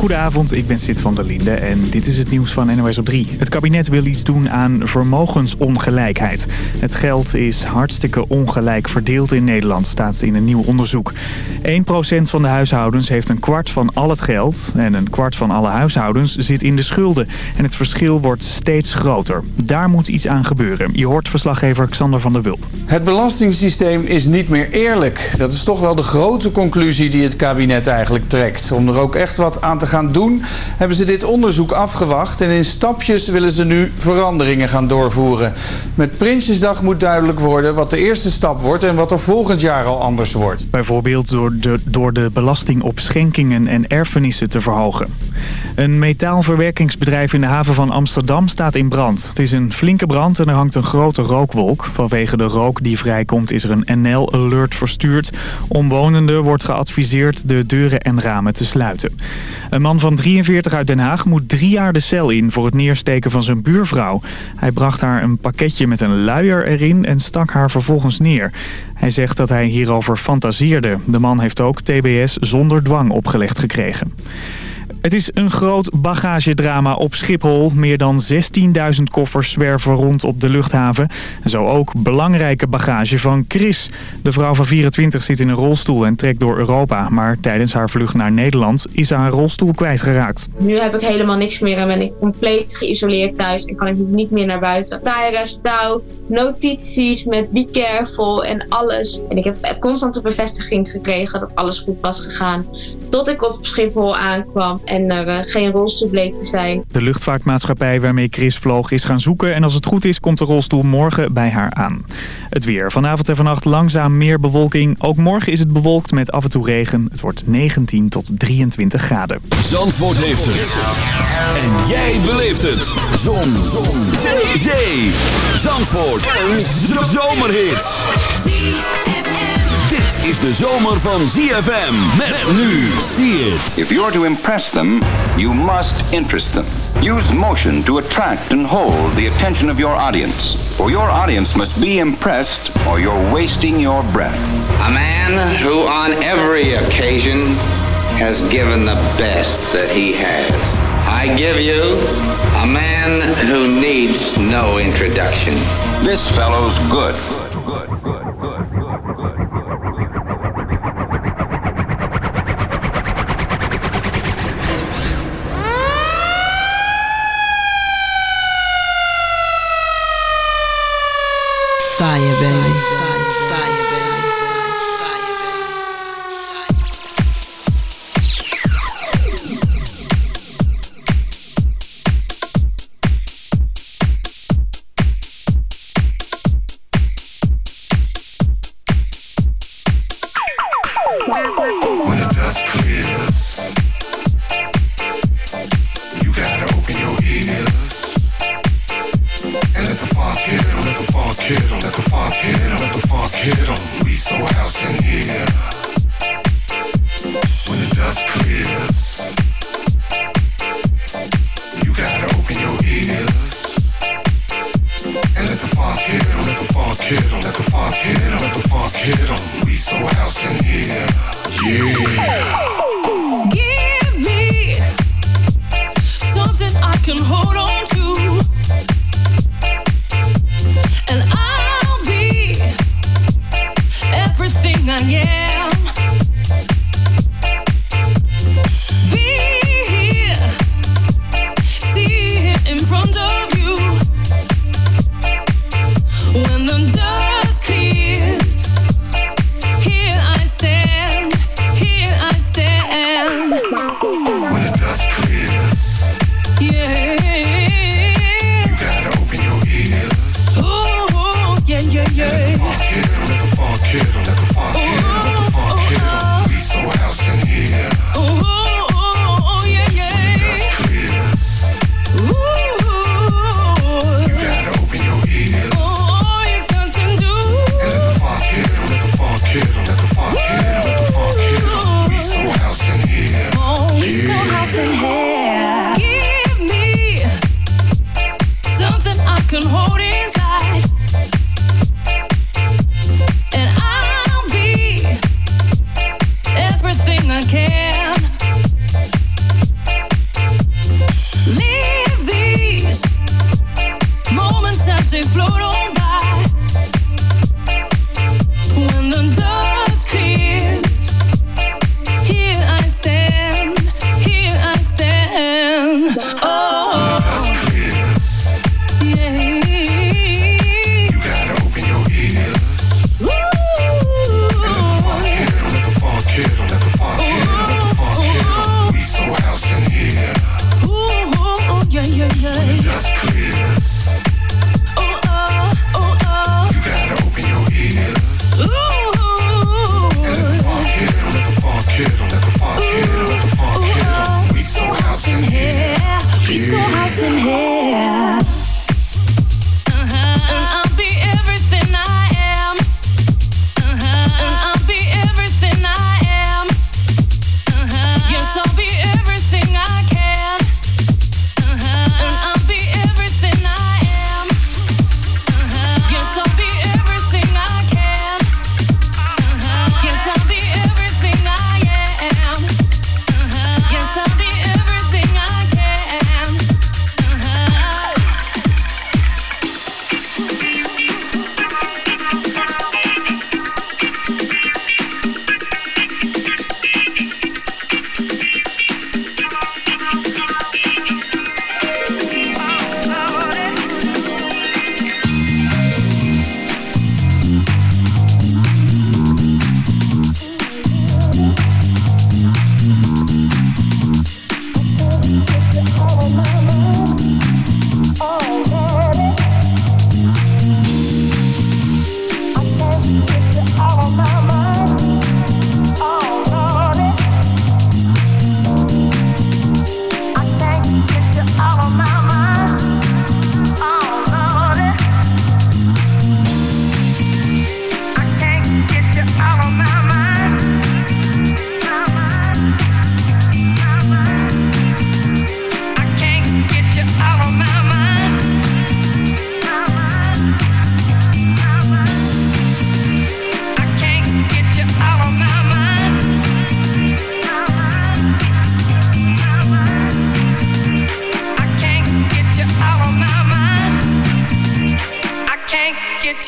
Goedenavond, ik ben Sid van der Linde en dit is het nieuws van NOS op 3. Het kabinet wil iets doen aan vermogensongelijkheid. Het geld is hartstikke ongelijk verdeeld in Nederland, staat in een nieuw onderzoek. 1% van de huishoudens heeft een kwart van al het geld... en een kwart van alle huishoudens zit in de schulden. En het verschil wordt steeds groter. Daar moet iets aan gebeuren. Je hoort verslaggever Xander van der Wulp. Het belastingssysteem is niet meer eerlijk. Dat is toch wel de grote conclusie die het kabinet eigenlijk trekt. Om er ook echt wat aan te gaan doen, hebben ze dit onderzoek afgewacht... en in stapjes willen ze nu veranderingen gaan doorvoeren. Met Prinsjesdag moet duidelijk worden wat de eerste stap wordt... en wat er volgend jaar al anders wordt. Bijvoorbeeld door de, door de belasting op schenkingen en erfenissen te verhogen. Een metaalverwerkingsbedrijf in de haven van Amsterdam staat in brand. Het is een flinke brand en er hangt een grote rookwolk. Vanwege de rook die vrijkomt is er een NL-alert verstuurd. Omwonenden wordt geadviseerd de deuren en ramen te sluiten. Een man van 43 uit Den Haag moet drie jaar de cel in voor het neersteken van zijn buurvrouw. Hij bracht haar een pakketje met een luier erin en stak haar vervolgens neer. Hij zegt dat hij hierover fantaseerde. De man heeft ook TBS zonder dwang opgelegd gekregen. Het is een groot bagagedrama op Schiphol. Meer dan 16.000 koffers zwerven rond op de luchthaven. En zo ook belangrijke bagage van Chris. De vrouw van 24 zit in een rolstoel en trekt door Europa. Maar tijdens haar vlucht naar Nederland is haar rolstoel kwijtgeraakt. Nu heb ik helemaal niks meer en ben ik compleet geïsoleerd thuis. En kan ik niet meer naar buiten. Tijgers, touw, notities met be careful en alles. En ik heb constante bevestiging gekregen dat alles goed was gegaan. Tot ik op Schiphol aankwam en er uh, geen rolstoel bleek te zijn. De luchtvaartmaatschappij waarmee Chris vloog is gaan zoeken... en als het goed is komt de rolstoel morgen bij haar aan. Het weer. Vanavond en vannacht langzaam meer bewolking. Ook morgen is het bewolkt met af en toe regen. Het wordt 19 tot 23 graden. Zandvoort heeft het. En jij beleeft het. Zon. Zon. Zee. Zee. Zandvoort. Een zomerhit. Dit is de zomer van ZFM. Met nu. See it. If you're to impress them, you must interest them. Use motion to attract and hold the attention of your audience. For your audience must be impressed or you're wasting your breath. A man who on every occasion has given the best that he has. I give you a man who needs no introduction. This fellow's good. Fire,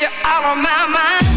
you out of my mind.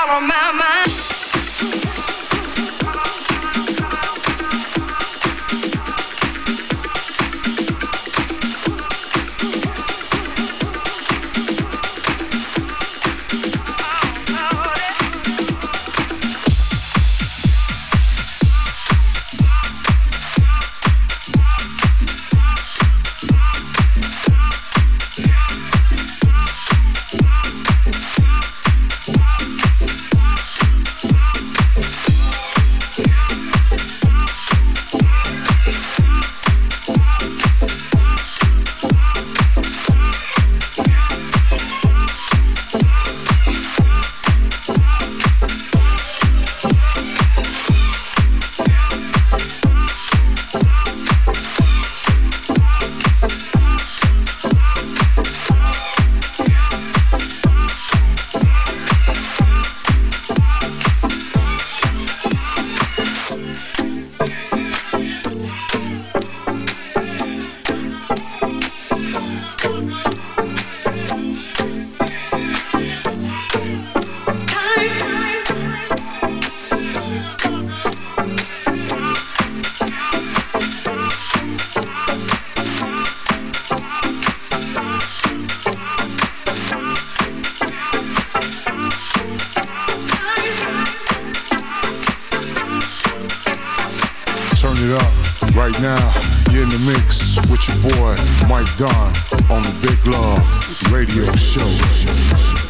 out of my mind. Right now, you're in the mix with your boy Mike Don on the Big Love Radio Show.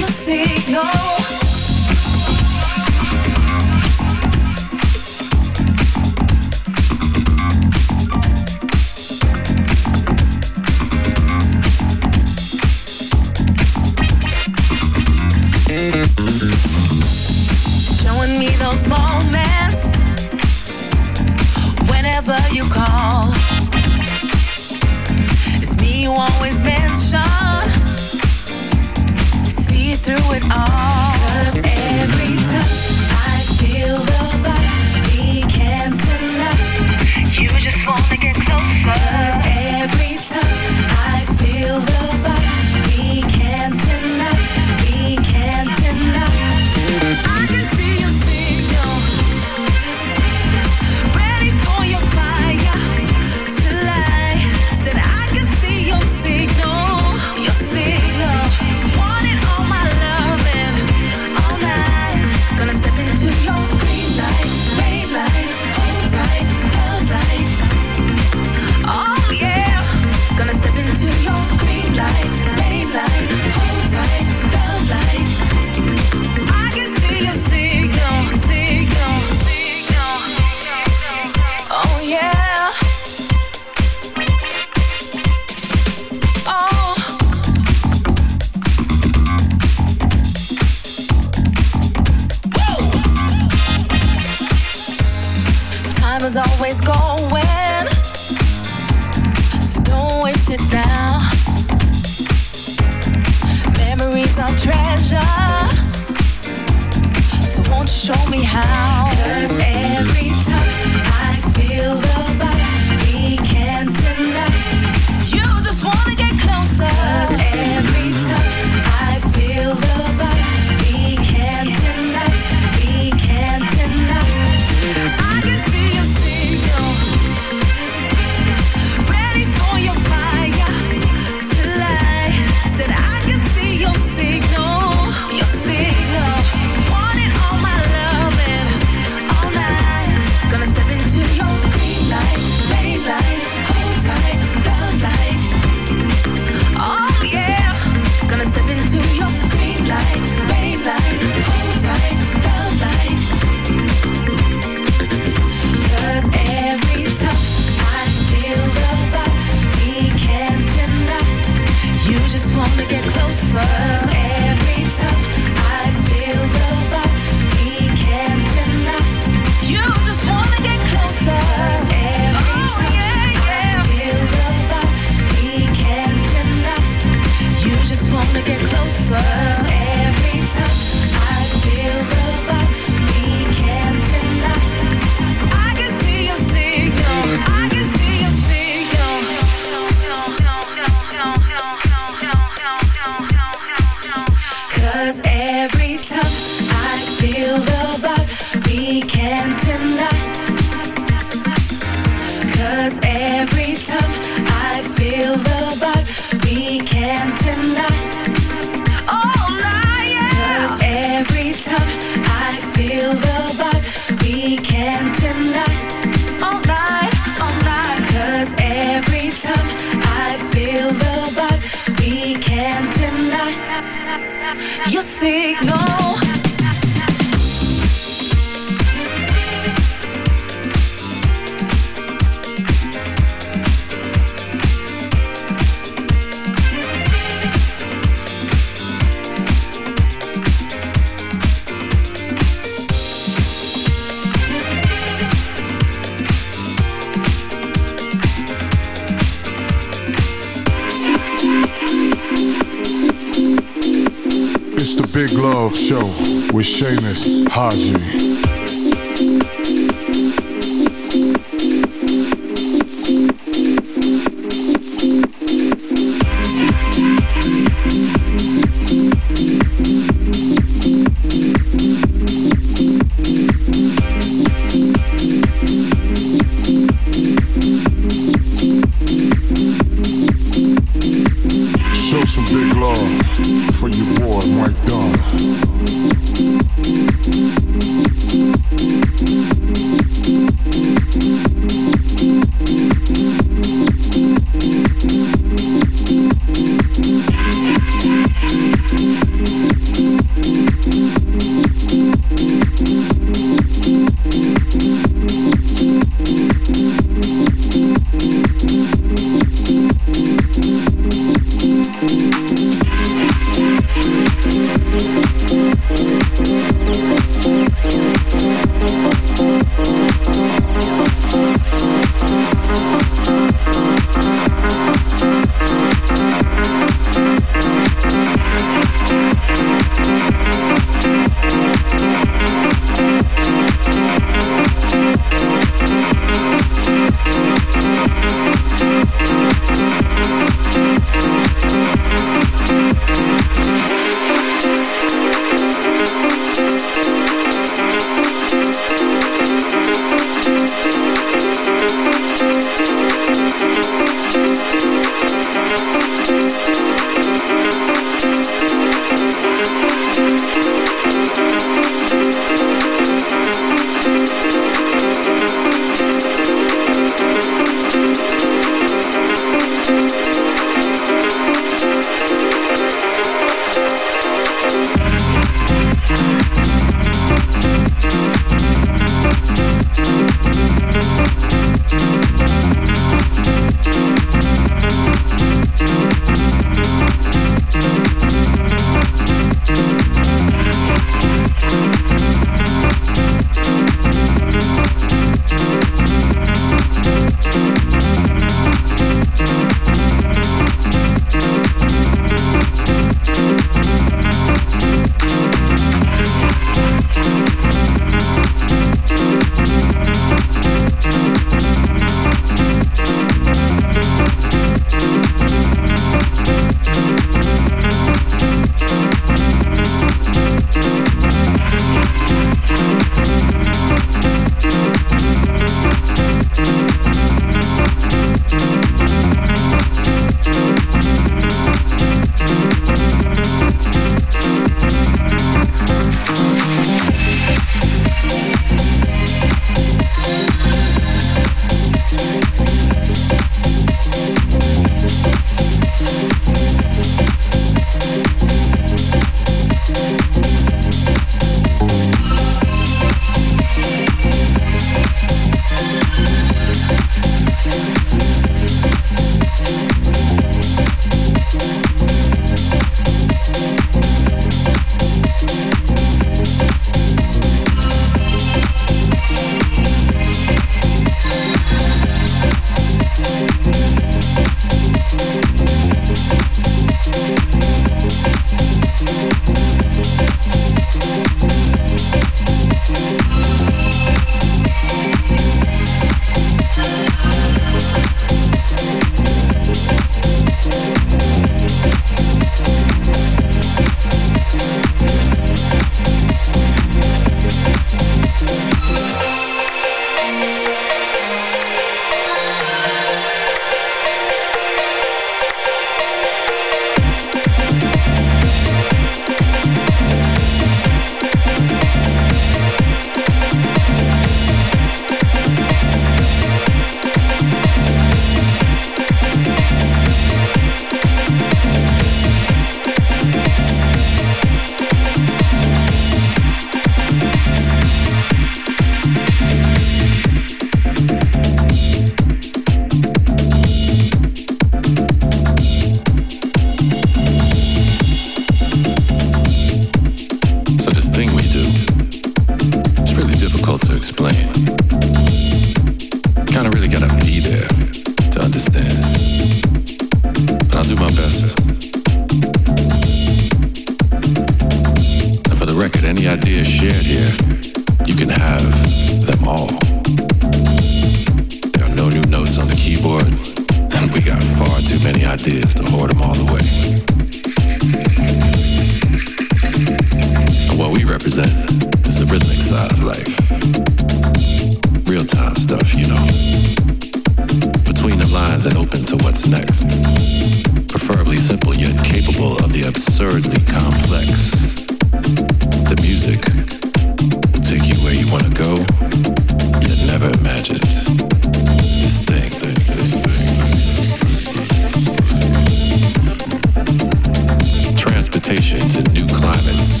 invitations to new climates,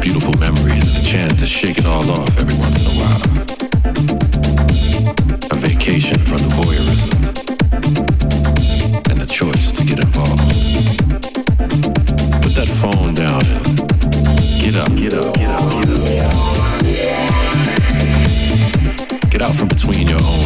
beautiful memories, and a chance to shake it all off every once in a while. A vacation from the voyeurism and the choice to get involved. Put that phone down and get up, get up, get up, get up. Get out from between your own.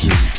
Sessions.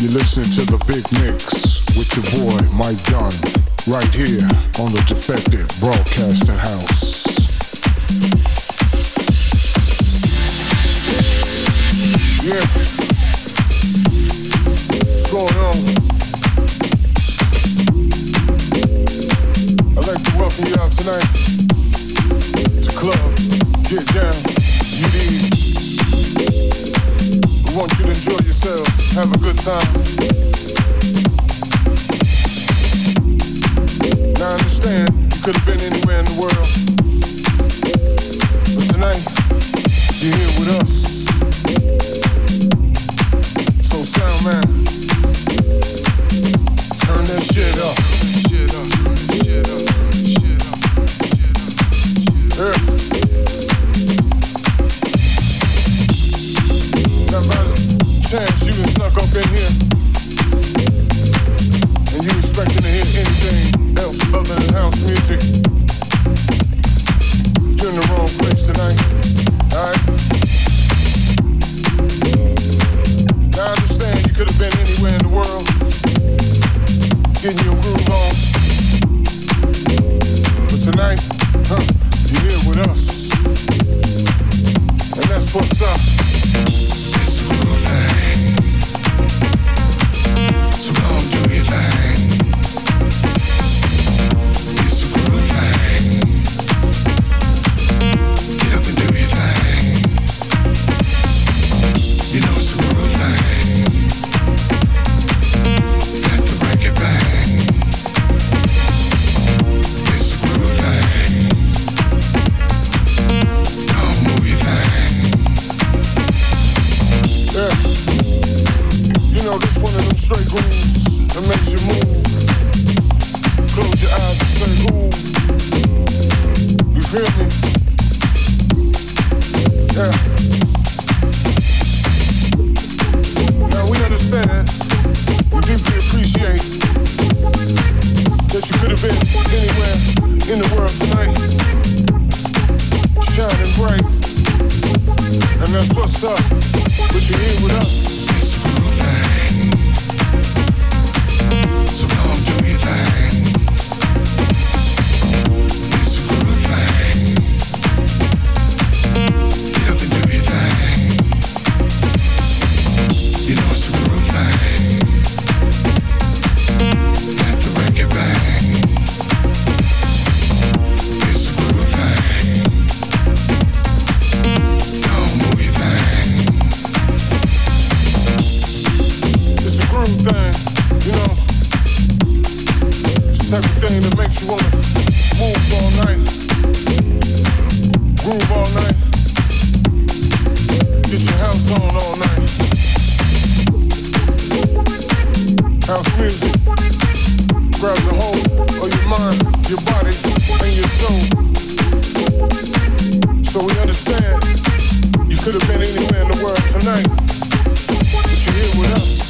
You listen to the big mix with your boy Mike Dunn, right here on the Defected Broadcasting House. Yeah. What's going on? I'd like to welcome you out tonight to club. Get down. You need. We want you to enjoy yourself, have a good time. Now I understand you could have been anywhere in the world, but tonight you're here with us. have been anywhere in the world tonight, but you're here with us.